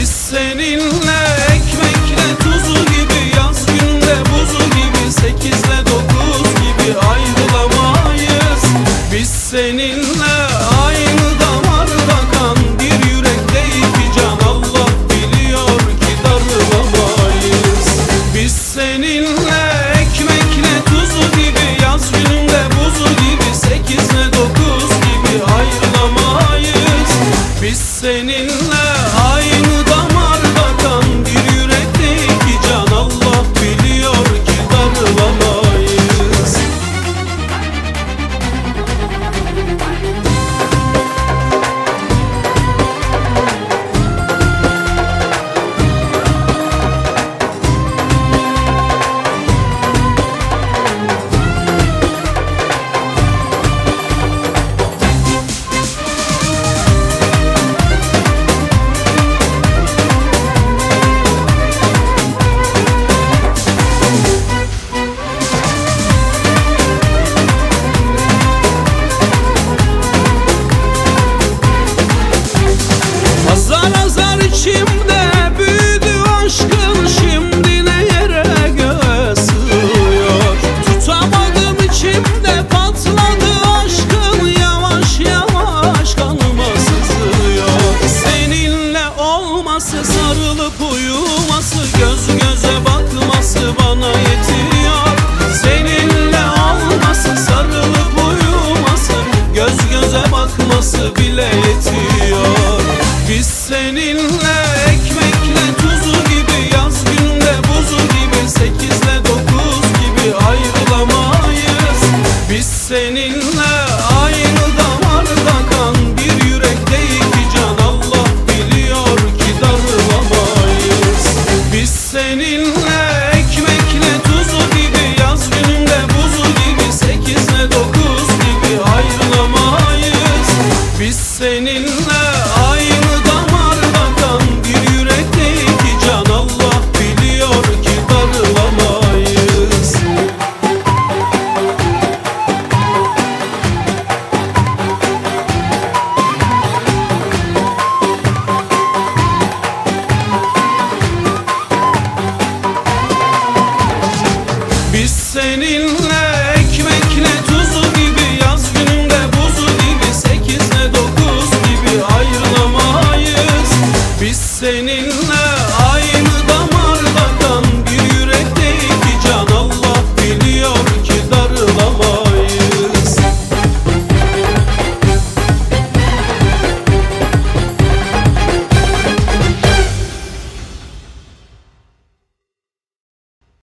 biz senin nasıl bileydim